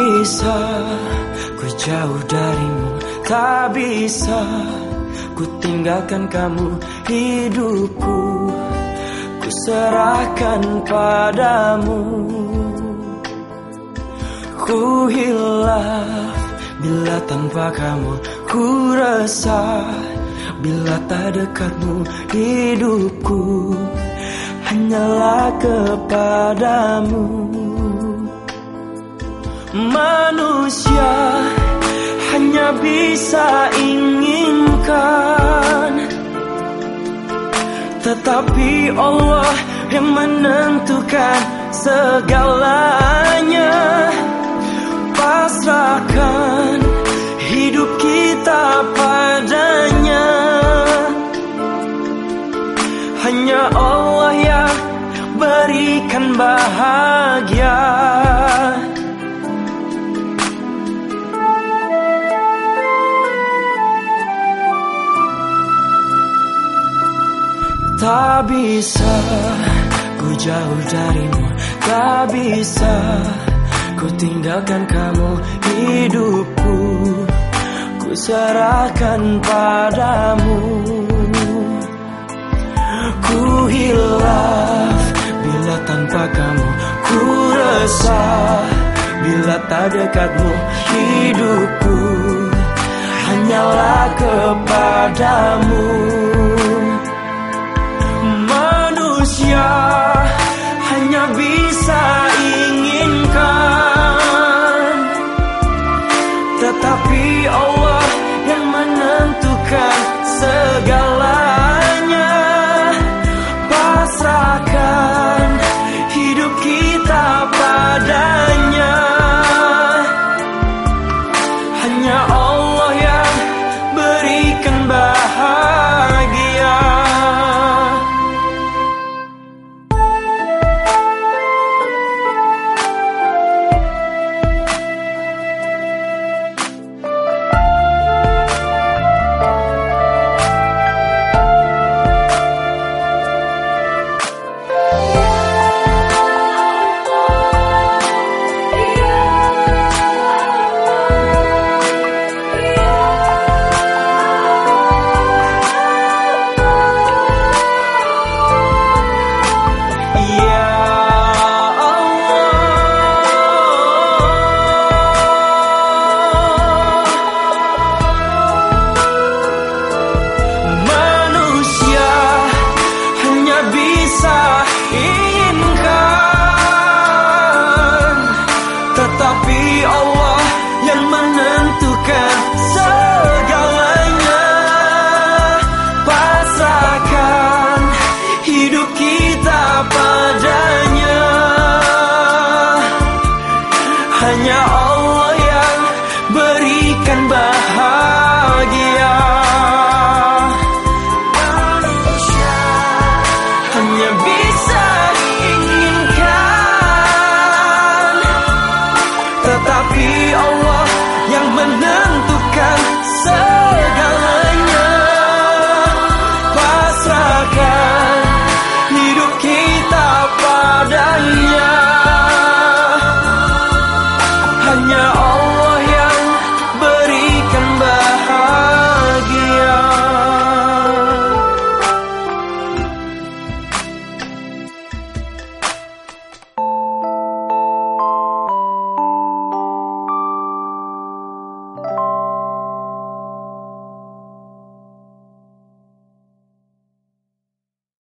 Bisa ku jauh darimu Tak bisa ku tinggalkan kamu Hidupku ku serahkan padamu. Ku hilaf bila tanpa kamu Ku resah bila tak dekatmu Hidupku hanyalah kepadamu Manusia hanya bisa inginkan. Tetapi Allah yang menentukan segalanya. Pasrahkan hidup kita padanya. Hanya Allah yang berikan bahagia Tak bisa ku jauh darimu. Tak bisa ku tinggalkan kamu Hidupku. Ku serahkan padamu. Ku hilaf bila tanpa kamu. Ku resah bila tak dekatmu Hidupku. Hanyalah kepadamu Tetapi Allah yang menentukan segalanya. Pasrahkan hidup kita padanya. Hanya Allah